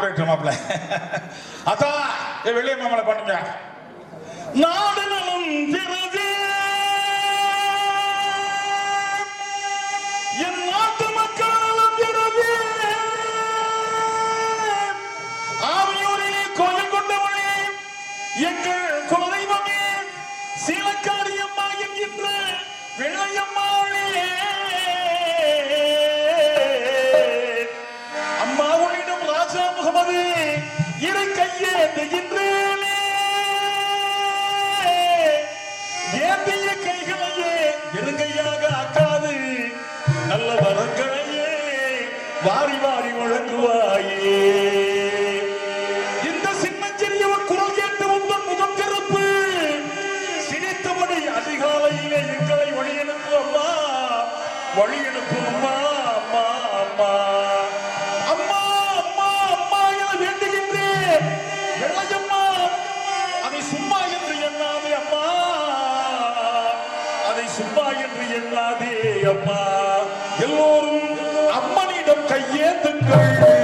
Operator மாப்பிள அதான் வெளியே மாமலை பண்ணுங்க நாடனமும் திறன் சுப்பா என்று எண்ணாதே அம்மா. எல்லோரும் அம்மனிடம் கையேந்துங்கள்.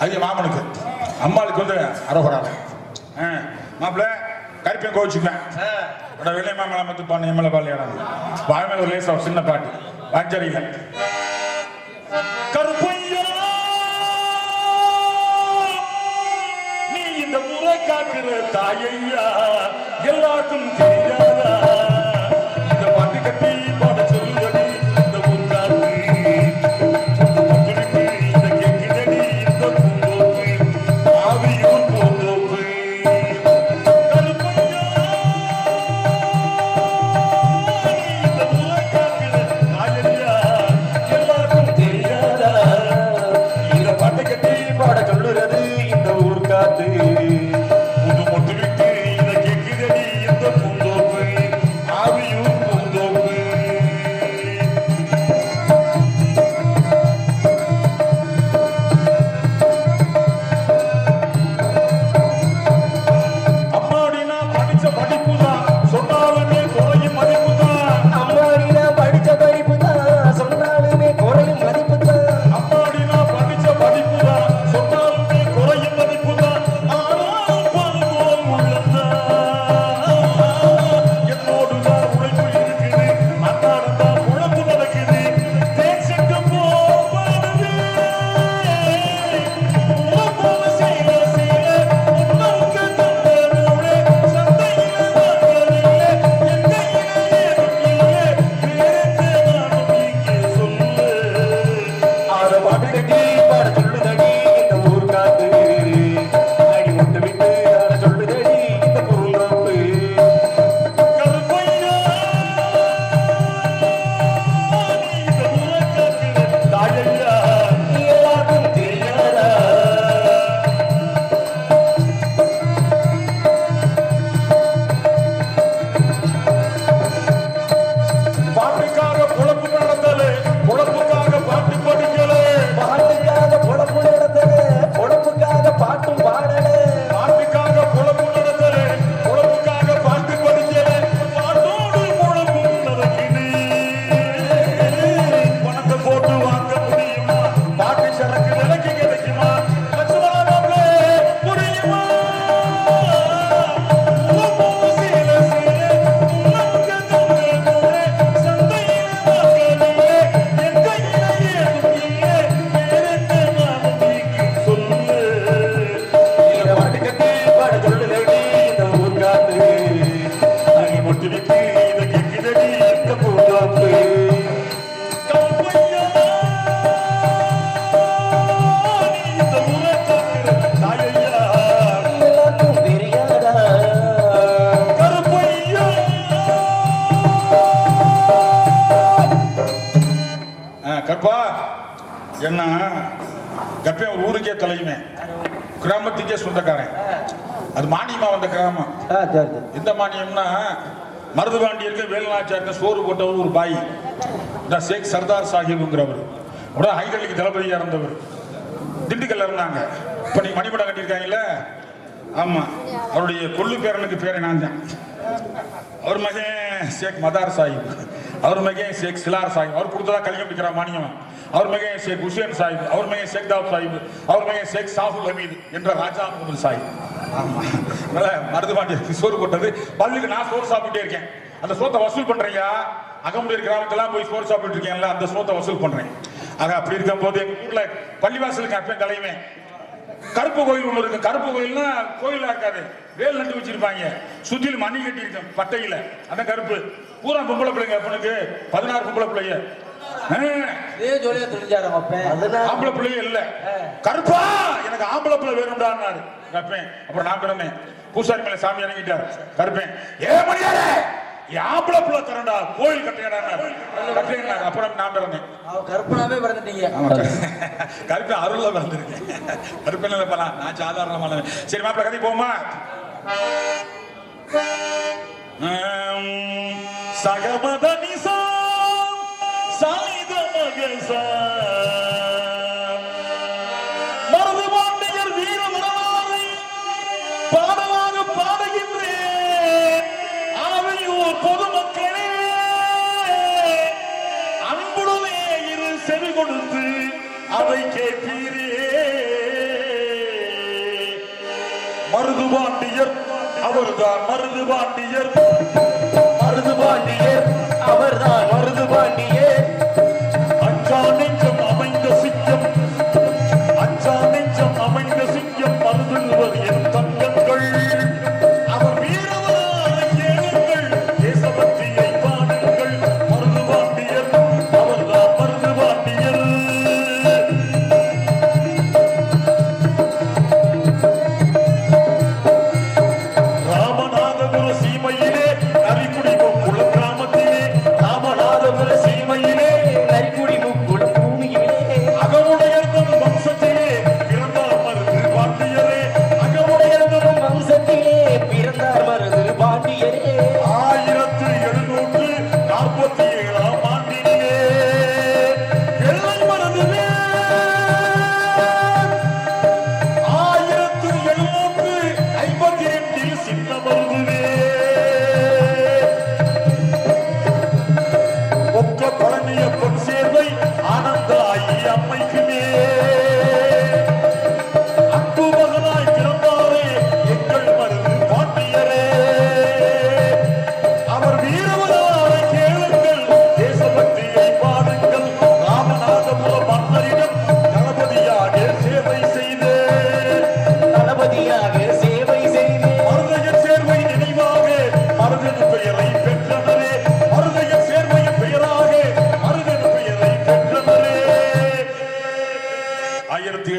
அது மாமனுக்கு. அம்மாளுக்கு வந்து அரோகரா மாப்பிள்ள கருப்பையும் கோவிச்சுப்பேன் வெள்ளை மாமலை மத்து பாட்டு எம்மலை பாலியாடா வாய் மேல ஒரு லேசா ஒரு சின்ன பாட்டு. வாஞ்சரியில கருப்பையா நீ இந்த முறை காக்கிற தாயையா எல்லாருக்கும் கிராமம் எந்த மானியம்னா மருதுபாண்டியருக்கு வேலுநாச்சியாருக்கு சோறு போட்டவர் ஒரு பாய். இந்த ஷேக் சர்தார் சாஹிப்ங்கிறவர். உடனே ஹைதலிக்கு தளபதியாக இருந்தவர் திண்டுக்கல்ல இருந்தாங்க. இப்போ நீங்க மணிமடம் கட்டியிருக்காங்கல்ல ஆமா. அவருடைய கொள்ளு பேரனுக்கு பேரை நான் தான். அவர் மகன் ஷேக் மதார் சாஹிப். அவர் மகன் ஷேக் சிலார் சாஹிப் அவர் கொடுத்ததா கல்யாணம் முடிக்கிற மானியம் அவர் மகன் ஷேக் ஹுசேன் சாஹிப் அவர் மகன் ஷேக் தாப் சாஹிப் அவர் மகன் ஷேக் சாஹுல் ஹமீத் என்ற ராஜா முகமது சாஹிப் ஆமாம் அதனால மருதுபாண்டியருக்கு சோறு போட்டது. பள்ளிக்கு நான் சோறு சாப்பிட்டே இருக்கேன். அந்த சோத்தை வசூல் பண்றையா அகமுடியர் கிராமத்தெல்லாம் போய் சோறு சாப்பிட்டு இருக்கேன்ல அந்த சோத்தை வசூல் பண்றேன். ஆக அப்படி இருக்கும் போது எங்க ஊர்ல பள்ளிவாசலுக்கு அப்பயும் தலைமை. கருப்பு கோயில் ஒண்ணு இருக்கு. கருப்பு கோயில்னா கோயிலா இருக்காது. வேல் நட்டு வச்சிருப்பாங்க. சுத்தியில் மணி கட்டி இருக்கும் பட்டையில. அதான் கருப்பு. பூரா பொம்பளை பிள்ளைங்க அப்பனுக்கு பதினாறு பொம்பளை பிள்ளைங்க. ஆம்பளை பிள்ளைங்க இல்ல. கருப்பா எனக்கு ஆம்பளை பிள்ளை வேணும்டான்னாரு. கருப்பேன் அப்புறம் நான் பிறந்தேன். பூசாரி மேல சாமி இறங்கிட்டார். கருப்பேன். ஏ மணியாரே வேண்டாம் கோயில் கட்டுங்கடா கட்டுங்க அப்புறம் நான் பிறந்தேன். கற்பனாவே பிறந்துட்டீங்க. ஆமா, கருப்பு அருள்ல பிறந்திருக்கேன் கருப்பு என்ன பண்ணலாம் நான் சாதாரணமான சரி மாப்பிள்ள கதை போமா சகமத நிசா சாயுத மகசா மருது பாண்டியர் வீர வரலாறை பாடலாக பாடுகின்றேன் ஆவையூர் பொதுமக்களே அன்புடனே இரு செவி கொடுத்து அதை கேட்பீரே மருது பாண்டியர் அவர்தான் மருது பாண்டியர். மருது பாண்டியர்.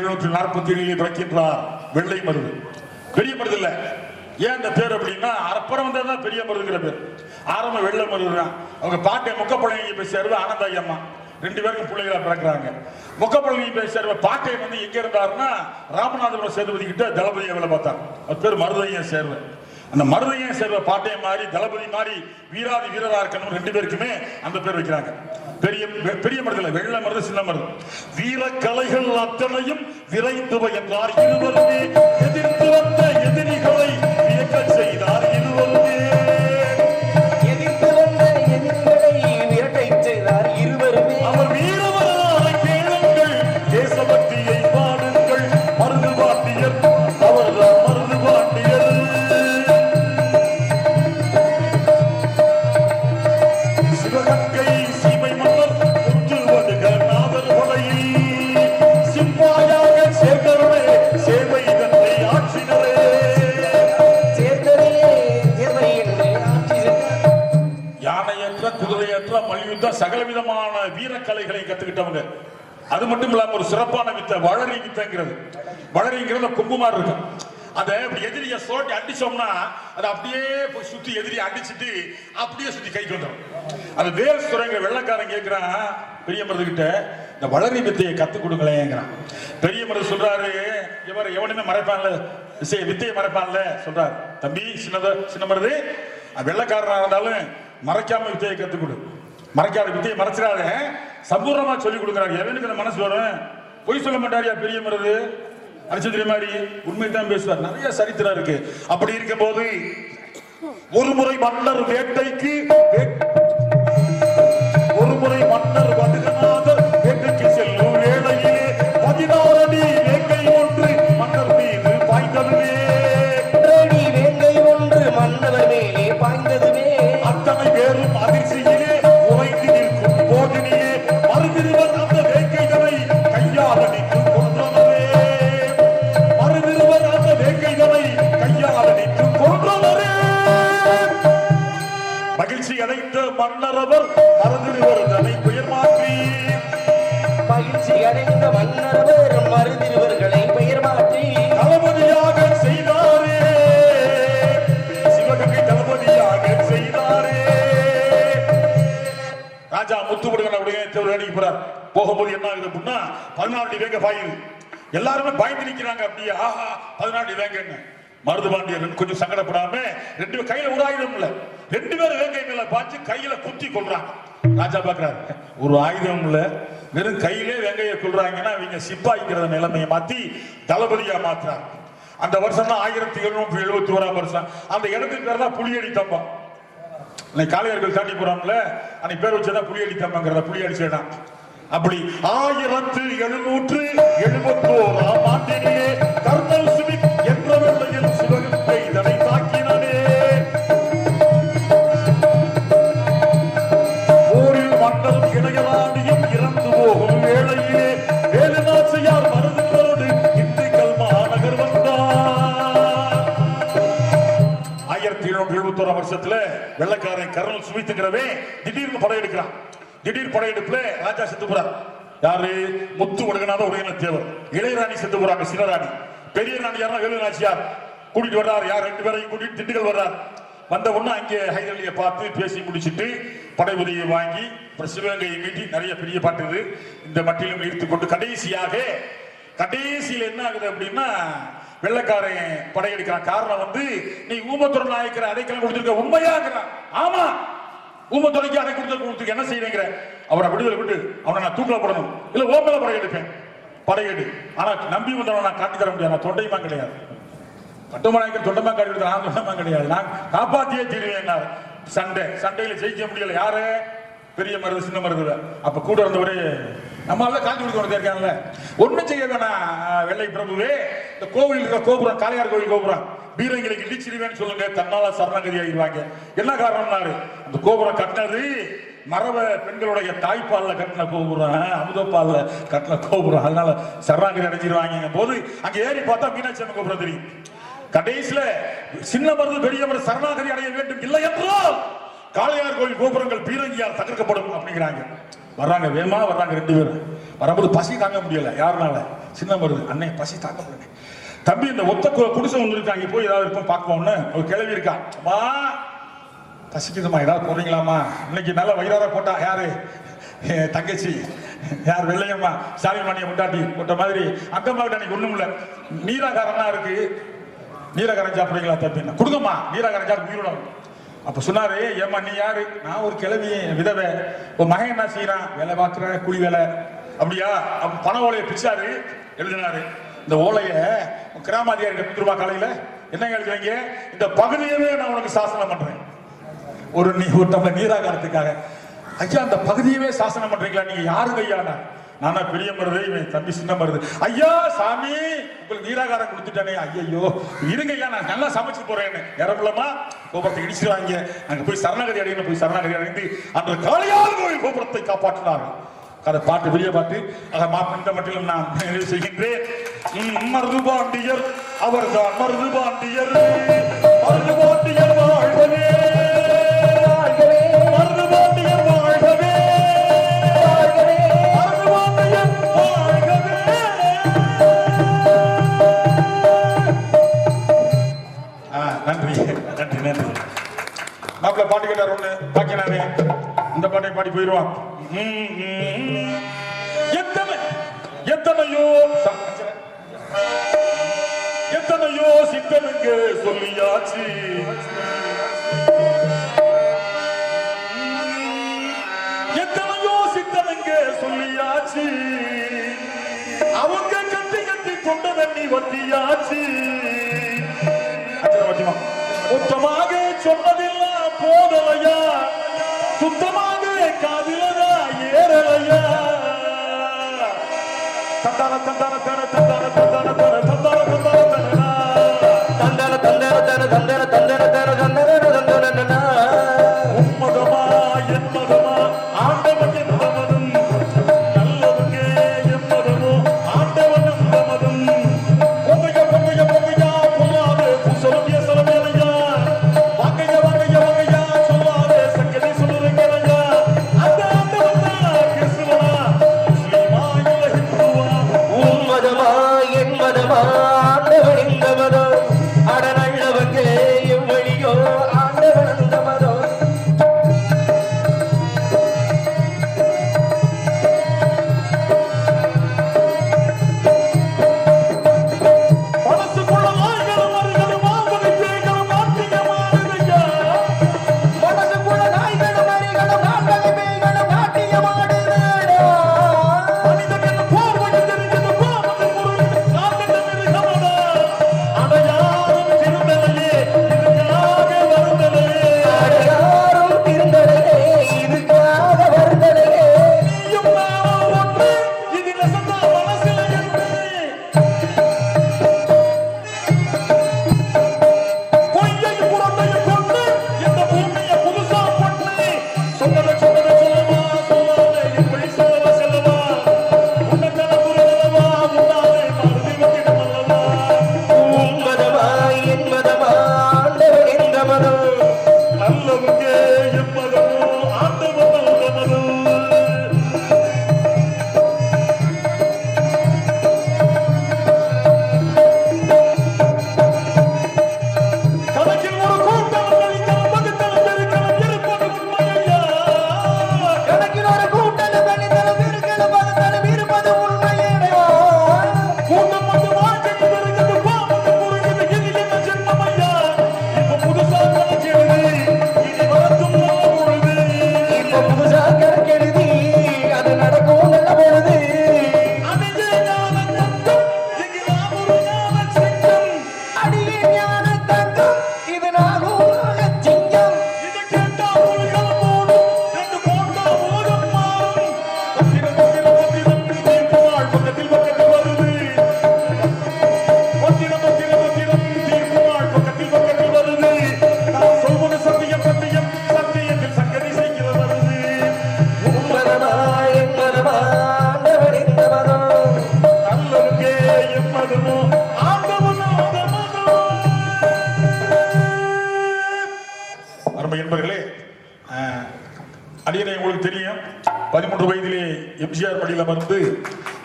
இருநூற்றி நாற்பத்தி ஏழில் பிறக்கின்றார் வெள்ளை மருது. பெரிய மருது இல்ல. ஏன் அந்த பேர் அப்படின்னா அப்புறம் வந்ததுதான் பெரிய மருதுங்கிற பேர். ஆரம்ப வெள்ளை மருது தான் அவங்க பாட்டை முக்கப்பழங்கி பேசியாரு சேர்வு ஆனந்தாயி அம்மா. ரெண்டு பேருக்கும் பிள்ளைகளா பிறக்கிறாங்க. முக்கப்பழங்கி பேசியாரு பாட்டை வந்து எங்க இருந்தாருன்னா ராமநாதபுரம் சேதுபதி கிட்ட தளபதியை வேலை பார்த்தார் அது பேர் மருதையன் சேர்வை அந்த மருதையன் சேர்வ பாட்டையை மாறி தளபதி மாறி வீராதி வீரரா இருக்கணும் ரெண்டு பேருக்குமே அந்த பேர் வைக்கிறாங்க. பெரிய பெரிய மருதுல வெள்ள மருது சின்ன மருது வீர கலைகள் அத்தனையும் விரைந்துவ என்றார் இருவருமே எதிர்த்து வந்த எதிரிகளை இயக்க செய்தார். இருவருமே கலைகளை கத்துக்கிட்டவங்க. அது மட்டும் இல்லாம ஒரு சிறப்பான வித்தை வளரி வித்தைங்கிறது. வளரிங்கிறது கும்புமார் இருக்கும் அதை இப்படி எதிரிய சோட்டி அடிச்சோம்னா அதை அப்படியே போய் சுத்தி எதிரி அடிச்சிட்டு அப்படியே சுத்தி கைக்கு வந்துடும் அது வேறு சுரங்க வெள்ளக்காரன் கேட்கிறான் பெரிய மருது கிட்ட இந்த வளரி வித்தையை கத்து கொடுங்களேங்கிறான். பெரிய மருது சொல்றாரு இவர் எவனுமே மறைப்பான்ல விசைய வித்தையை மறைப்பான்ல சொல்றாரு. தம்பி சின்னத சின்ன மருது வெள்ளக்காரனா இருந்தாலும் மறைக்காம வித்தையை கத்துக் கொடு. மறைக்காத வித்தையை மறைச்சிடாத. சம்பூர்ணமா சொல்லி கொடுக்குறாரு. எவனுக்கு அந்த மனசு வரும்? பொய் சொல்ல மாட்டாரியா பெரிய மருது அரிச்சந்திரி மாதிரி உண்மை தான் பேசுவார். நிறைய சரித்திரம் இருக்கு. அப்படி இருக்கும் போது ஒரு முறை மன்னர் வேட்டைக்கு ஒரு முறை மன்னர் வடுகநாதர் வேட்டைக்கு செல்லும் வேளையிலே பதினாறு அடி வேங்கை ஒன்று மன்னர் மீது பாய்ந்ததுவே வேங்கை ஒன்று மன்னவர் மேலே பாய்ந்ததுமே. அத்தனை பேரும் அதிர்ச்சியிலே மன்னரவர் மறுதிருவர் தன்னை பெயர் மாற்றி. மகிழ்ச்சி அடைந்த மன்னரவர் மருதிருவர்களை பெயர் மாற்றி. தளபதியாக செய்தாரே. சிவகங்கை தளபதியாக செய்தாரே. ராஜா முத்து முருகன் அப்படியே தேவர் வேடிக்கை போறார். போகும்போது என்ன ஆகுது அப்படின்னா பதினாலு அடி வேங்க பாயுது எல்லாருமே பயந்து நிக்கிறாங்க அப்படியே ஆஹா பதினாலு அடி வேங்கன்னு. மருது பாண்டியர் கொஞ்சம் சங்கடப்படாம ரெண்டு கையில ஒரு ஆயுதம் இல்ல. ரெண்டு பேரும் வேங்கை மேல பாய்ச்சி கையில குத்தி கொள்றாங்க ராஜா பாக்குறாரு. ஒரு ஆயுதம் இல்ல. வெறும் கையிலே வெங்கைய கொள்றாங்கன்னா இவங்க சிப்பாய்க்கிற நிலைமையை மாத்தி தளபதியா மாத்துறாங்க. அந்த வருஷம் தான் ஆயிரத்தி எழுநூற்றி எழுபத்தி ஓராம் வருஷம். அந்த இடத்துக்கு பேர் தான் புளியடி தம்பம். இன்னைக்கு காளையர்கள் தாண்டி போறாங்கல்ல? அன்னைக்கு பேர் வச்சதா புளியடி தம்பங்கிறத புலியடி சேடம் அப்படி ஆயிரத்து எழுநூற்று எழுபத்தி திடீர் படையெடுப்புல ராஜா செத்து போறார் யாரு? முத்து ஒடுங்கனாத உடையன தேவர். இளையராணி செத்து போறாங்க சிவராணி. பெரிய ராணி யாரா வேலு நாச்சியார். கூட்டிட்டு வர்றார். யார்? ரெண்டு பேரையும் கூட்டிட்டு திண்டுக்கல் வர்றார். வந்த உடனே அங்கே ஹைதரலியை பார்த்து பேசி முடிச்சிட்டு படை உதவியை வாங்கி அப்புறம் சிவகங்கையை மீட்டி நிறைய பெரிய பாட்டு இந்த மட்டிலும் ஈர்த்து கொண்டு கடைசியாக கடைசியில் என்ன ஆகுது அப்படின்னா வெள்ளக்காரன் படையெடுக்கிறான். காரணம் வந்து நீ ஊமத்துறை நாயக்கர் அடைக்கலம் கொடுத்துருக்க உண்மையாகிறான் ஆமா. உமை தொலைக்கு அதை கொடுத்து கொடுத்து என்ன செய்யறேங்கிற? அவரை விடுதலை விட்டு அவனை நான் தூக்கில போடணும். இல்ல ஓமல படையெடுப்பேன் படையெடு ஆனா நம்பி வந்தவனை நான் காட்டி தர முடியாது. நான் தொண்டையுமா கிடையாது. கட்டுமலைக்கு தொண்டமா காட்டி கொடுத்த நான் தொண்டமா கிடையாது. நான் காப்பாத்தியே தீருவேன் சண்டை. சண்டையில ஜெயிக்க முடியல. யாரு? பெரிய மருது சின்ன மருது அப்ப கூட இருந்தவரு நம்மளால காஞ்சி கொடுக்க இருக்காங்கல்ல. ஒண்ணும் செய்ய வேணாம் வெள்ளை பிரபுவே. இந்த கோவில் இருக்கிற கோபுரம் காளையார் கோவில் கோபுரம். பீரங்களுக்கு இடிச்சிருவேன்னு சொல்லுங்க தன்னால சரணகதி ஆகிடுவாங்க என்ன காரணம்னாரு? இந்த கோபுரம் கட்டினது மரப பெண்களுடைய தாய்ப்பால்ல கட்டின கோபுரம் அமுதப்பால்ல கட்டின கோபுரம். அதனால சரணாகதி அடைஞ்சிருவாங்க போது அங்க ஏறி பார்த்தா மீனாட்சி அம்மன் கோபுரம் தெரியும். கடைசியில சின்ன மருந்து பெரிய மருந்து சரணாகதி அடைய வேண்டும் இல்லை என்றால் காளையார் கோயில் கோபுரங்கள் பீரங்கியால் தகர்க்கப்படும் அப்படிங்கிறாங்க. வர்றாங்க வேமா வர்றாங்க ரெண்டு பேரும். வரும்போது பசி தாங்க முடியல யாருனால? சின்ன மருது அண்ணே பசி தாங்க முடியல. தம்பி இந்த ஒத்த கு- குடிசை ஒன்று இருக்காங்க போய் ஏதாவது இருக்கும் பார்ப்போம்னு ஒரு கிளவி இருக்கா. அம்மா பசிக்குதுமா ஏதாவது போடுறீங்களாம்மா? இன்னைக்கு நல்ல வயிறார போட்டா யாரு? தங்கச்சி. யார் வெள்ளையம்மா? சாமி மணியை முட்டாட்டி போட்ட மாதிரி. அந்த மாதிரி அன்னைக்கு ஒண்ணும் இல்ல. நீராகாரம்னா இருக்கு. நீராகாரம் சாப்பிடுறீங்களா தப்பின்னா கொடுங்கம்மா நீராகாரம் சாப்பிட்டு உயிரோட அப்ப சொன்னாரு ஏம்மா நீ யாரு? நான் ஒரு கிழவி விதவை. உன் மகன் என்ன செய்யறான் வேலை பார்க்கிற கூலி வேலை. அப்படியா? அப்ப பண ஓலையை பிச்சாரு எழுதினாரு. இந்த ஓலைய கிராம கிராமாதிகாரி கொடுத்துருவா காலையில? என்ன எழுதுவீங்க? இந்த பகுதியவே நான் உனக்கு சாசனம் பண்றேன். ஒரு நீ ஒரு டம்ளர் நீராகாரத்துக்காக. ஐயா அந்த பகுதியவே சாசனம் பண்றீங்களா? நீங்க யாரு ஐயா நானா பெரிய மருது இவன் தம்பி சின்ன மருது. ஐயா சாமி உங்களுக்கு நீராகாரம் கொடுத்துட்டானே ஐயோ இருங்க ஐயா நான் நல்லா சமைச்சு போறேன்னு. நிரம்பலமா கோபுரத்தை இடிச்சிருவாங்க அங்க போய் சரணகதி அடையணும் போய் சரணகதி அடைந்து அந்த காளையார் கோவில் கோபுரத்தை காப்பாற்றினார்கள் அதை பாட்டு பெரிய பாட்டு அதை மாப்பிண்ட மட்டிலும் நான் நிறைவு செய்கின்றேன். மருது பாண்டியர் அவர்தான் மருது பாண்டியர் பாட்டு கேட்டார் ஒண்ணு. பாக்கினாரு இந்த பாட்டை பாடி போயிடுவான் எத்தனை எத்தனையோ எத்தனையோ சித்தனுக்கு சொல்லியாச்சு. எத்தனையோ சித்தனுங்க சொல்லியாச்சு. அவங்க கட்டி கட்டி கொண்ட தண்ணி வத்தியாச்சு. அச்சனை சொன்னதில்லை. சுத்தமாக போதலையா? சுத்தமாக காதிலதா ஏறலையா? தந்தான தந்தான தன தந்தான தந்தான தன தந்தான உங்களுக்கு தெரியும். பதிமூன்று வயதிலே எம்ஜிஆர் பள்ளியில் அமர்ந்து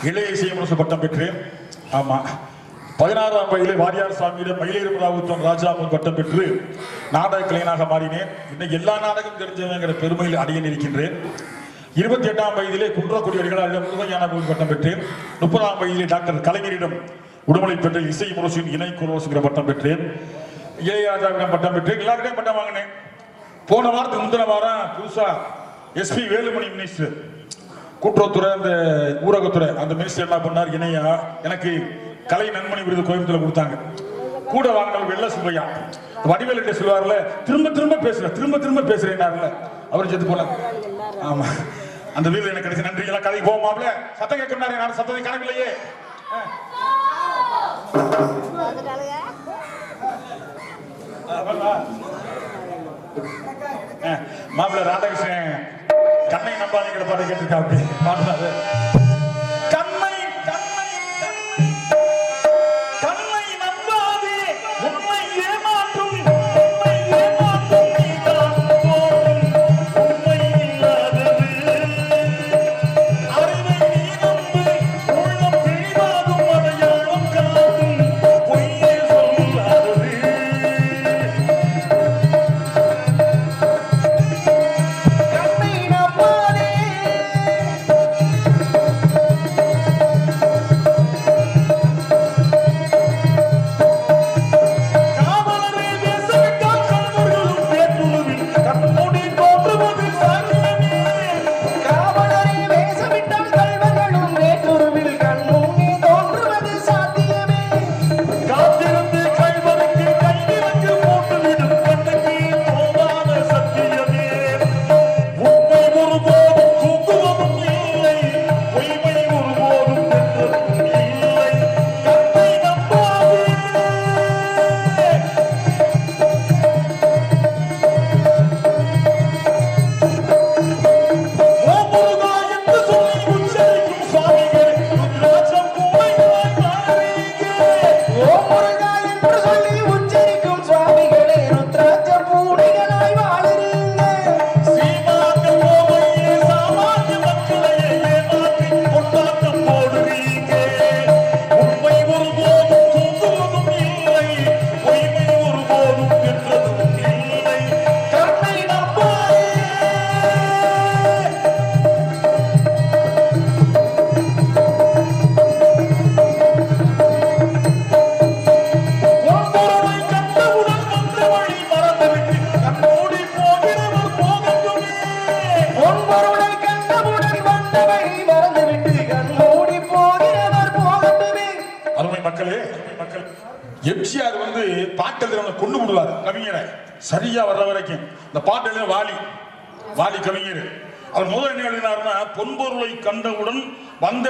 இளைய இசையமரசு பட்டம் பெற்றேன். ஆமாம் பதினாறாம் வயதிலே வாரியார் சுவாமியிடம் மயிலேறு ராவுத்தம் ராஜாமன் பட்டம் பெற்று நாடக கலைஞனாக மாறினேன். இன்னைக்கு எல்லா நாடகம் தெரிஞ்சவங்கிற பெருமையில் அடைய நிற்கின்றேன் இருபத்தி எட்டாம் வயதிலே குன்றக்குடி அடிகளாரிடம் முருகையான பட்டம் பெற்றேன். முப்பதாம் வயதிலே டாக்டர் கலைஞரிடம் உடுமலை பெற்ற இசை முரசின் இணை குரோசுங்கிற பட்டம் பெற்றேன். இளையராஜாவிடம் பட்டம் பெற்றேன். எல்லாருக்கிட்டையும் பட்டம் வாங்கினேன். போன வாரத்துக்கு முந்தின வாரம் புதுசாக எஸ்பி வேலுமணி மினிஸ்டர் கூட்டுறவுத்துறை அந்த ஊரகத்துறை அந்த மினிஸ்டர் என்ன பண்ணார்? இணையா எனக்கு கலை நன்மணி விருது கோயம்புத்தூர்ல கொடுத்தாங்க. கூட வாங்கினவர் வெள்ள சுப்பையா. வடிவேல் சொல்லுவார்ல திரும்ப திரும்ப பேசுறேன் திரும்ப திரும்ப பேசுறேன்னாருல. அவர் செத்து போல ஆமா. அந்த வீடு எனக்கு கிடைச்ச நன்றி எல்லாம் கதைக்கு போமாப்ல சத்தம் கேட்கணும் நான் சத்தத்தை காணவில்லையே. மாப்பிள்ள ராதாகிருஷ்ணன் கண்ணை நம்பாதீங்கிற பாட்டு கேட்டிருக்கா அப்படி பாடுறாரு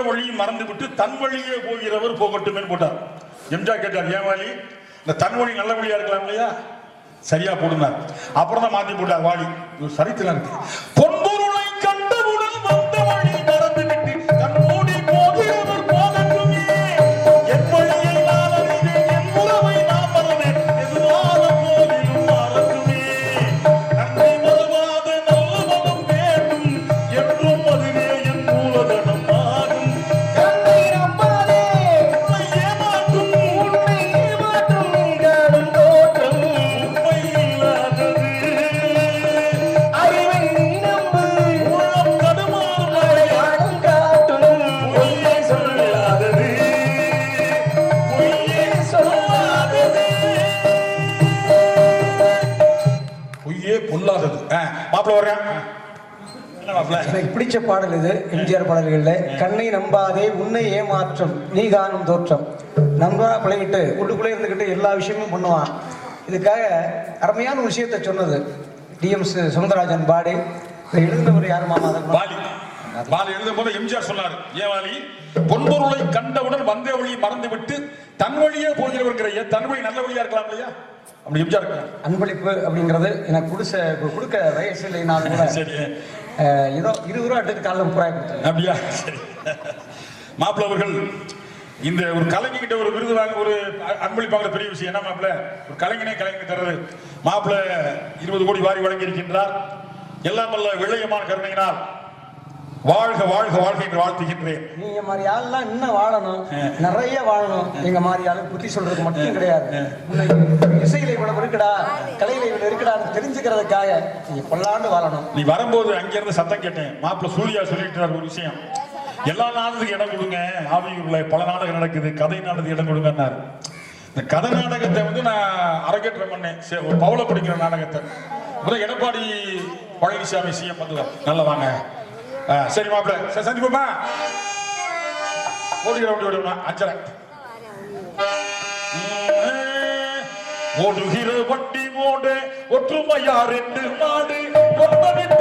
வழியும் மறந்து மறந்துவிட்டு தன் வழியே போகிறவர் போகட்டுமே போட்டார். எம்ஜிஆர் கேட்டார் ஏன் வாலி? இந்த தன் வழி நல்ல வழியா இருக்கலாம் இல்லையா? சரியா போடுனார். அப்புறம் தான் மாத்தி போட்டார் வாலி. சரித்திரம் இருக்கு. மாப்பிள்ள எனக்கு பிடிச்ச பாடல் இது எம்ஜிஆர் பாடல்கள்ல கண்ணை நம்பாதே உன்னை ஏமாற்றம் நீ காணும் தோற்றம். நண்பரா பழகிட்டு உள்ளுக்குள்ளே இருந்துக்கிட்டு எல்லா விஷயமும் பண்ணுவான். இதுக்காக அருமையான ஒரு விஷயத்தை சொன்னது. டிஎம் சுந்தரராஜன் பாடி. இதை எழுதினவர் யார் மாமா? வாலி வாலி எழுதும் போது எம்ஜிஆர் சொன்னார் ஏன் வாலி பொன்பொருளை கண்டவுடன் வந்தே வழியை மறந்துவிட்டு தன் வழியே போகிறவர்கிற தன் வழி நல்ல வழியா இருக்கலாம் இல்லையா? அப்படி எம்ஜிஆர் அன்பளிப்பு அப்படிங்கிறது எனக்கு குடிச கொடுக்க வயசு இல்லைனாலும் கூட. ஏதோ இருபது ரூபா எடுத்து காலைல முப்பது ரூபாய் கொடுத்தேன் அப்படியா? சரி. மாப்பிள்ள அவர்கள் இந்த ஒரு கலைஞர்கிட்ட ஒரு விருது வாங்க ஒரு அ- அன்பளிப்பாங்கிற பெரிய விஷயம் என்ன மாப்பிள்ள? ஒரு கலைஞனே கலைஞர் தர்றது. மாப்பிள்ள இருபது கோடி வாரி வழங்கி இருக்கின்றார் எல்லாம் வல்ல விளையமான கருணையினால் வாழ்க வாழ்க வாழ்க என்று வாழ்த்துகின்றேன். நீங்க மாதிரி ஆள்லாம் இன்னும் வாழணும். நிறைய வாழணும். எங்க மாதிரி ஆளு புத்தி சொல்றதுக்கு மட்டும் கிடையாது. இசையில இவ்வளவு இருக்குடா கலையில இவ்வளவு இருக்குடான்னு தெரிஞ்சுக்கிறதுக்காக நீங்க பல்லாண்டு வாழணும். நீ வரும்போது அங்கிருந்து சத்தம் கேட்டேன். மாப்பிள்ள சூர்யா சொல்லிட்டார் ஒரு விஷயம். எல்லா நாடகத்துக்கும் இடம் கொடுங்க. ஆவியூர்ல பல நாடகம் நடக்குது. கதை நாடகத்துக்கு இடம் கொடுங்கன்னாரு. இந்த கதை நாடகத்தை வந்து நான் அரங்கேற்றம் பண்ணேன். பவுல படிக்கிற நாடகத்தை. முதல் எடப்பாடி பழனிசாமி சிஎம் வந்து நல்ல வாங்க. சரி மாப்பிள்ள சரி சந்திப்போமா? ஓடுகிற வண்டி ஓடுமா அஞ்சரை ஓடுகிற வண்டி ஓடு ஒற்றுமையா ரெண்டு மாடு ஒன்ன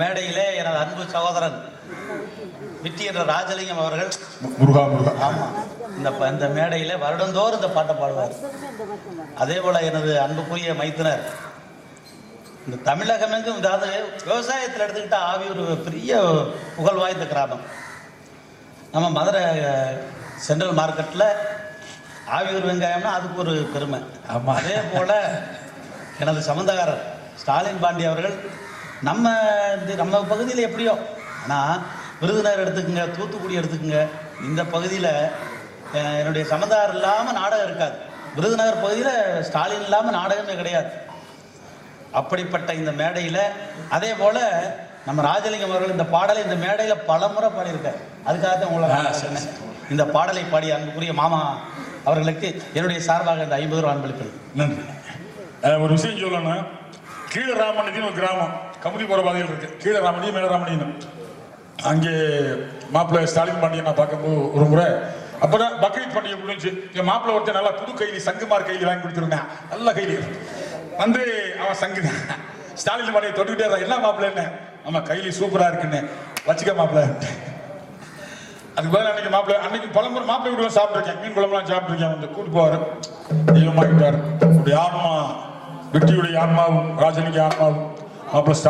மேடையிலே எனது அன்பு சகோதரன் விட்டி என்ற ராஜலிங்கம் அவர்கள். முருகா முருகா. ஆமா. இந்த இந்த மேடையில வருடந்தோறும் இந்த பாட்டை பாடுவார். அதே போல எனது அன்புக்குரிய மைத்துனர் இந்த தமிழகமெங்கும் அதாவது விவசாயத்தில் எடுத்துக்கிட்டா ஆவி ஒரு பெரிய புகழ் வாய்ந்த கிராமம். நம்ம மதுரை சென்ட்ரல் மார்க்கெட்டில் ஆவியூர் வெங்காயம்னா அதுக்கு ஒரு பெருமை. ஆமா. அதே போல எனது சம்பந்தகாரர் ஸ்டாலின் பாண்டி அவர்கள் நம்ம இந்த நம்ம பகுதியில் எப்படியோ ஆனால் விருதுநகர் எடுத்துக்கங்க தூத்துக்குடி எடுத்துக்கங்க இந்த பகுதியில் என்னுடைய சம்பந்தகாரர் இல்லாமல் நாடகம் இருக்காது. விருதுநகர் பகுதியில் ஸ்டாலின் இல்லாமல் நாடகமே கிடையாது. அப்படிப்பட்ட இந்த மேடையில் அதே போல நம்ம ராஜலிங்கம் அவர்கள் இந்த பாடலை இந்த மேடையில் பலமுறை பாடியிருக்கார். அதுக்காக தான் உங்களை. இந்த பாடலை பாடிய அன்புக்குரிய மாமா அவர்களுக்கு என்னுடைய சார்பாக இந்த ஐம்பது ரூபா அன்பளிப்பது நன்றி. ஒரு விஷயம் சொல்லணும் கீழராமணின்னு ஒரு கிராமம். கமுதி போற பாதையில் இருக்கு. கீழராமணி மேலராமணின்னு அங்கே மாப்பிள்ளை ஸ்டாலின் பாண்டியன் நான் பார்க்கும்போது ஒரு முறை அப்பதான் பக்ரீத் பண்டிகை முடிஞ்சு என் மாப்பிள்ளை ஒருத்தன் நல்லா புது கைலி சங்குமார் கைலி வாங்கி கொடுத்துருந்தேன். நல்ல கைலி வந்து அவன் சங்கு ஸ்டாலின் பாண்டியை தொட்டுக்கிட்டே இருந்தான். என்ன மாப்பிள்ளை என்ன? ஆமா கைலி சூப்பரா இருக்குன்னு. வச்சுக்க மாப்பிள்ளை. அதுக்கு பதில் அன்னைக்கு மாப்பிள்ளை அன்னைக்கு பழம்புற மாப்பிள்ளை வீடு சாப்பிட்டுருக்கேன். மீன் குழம்புலாம் சாப்பிட்டுருக்கேன். வந்து கூட்டு போவார். தெய்வமாகிட்டார் உடைய ஆன்மா வெற்றியுடைய ஆன்மாவும் ராஜனிக்கு ஆன்மாவும். மாப்பிள்ள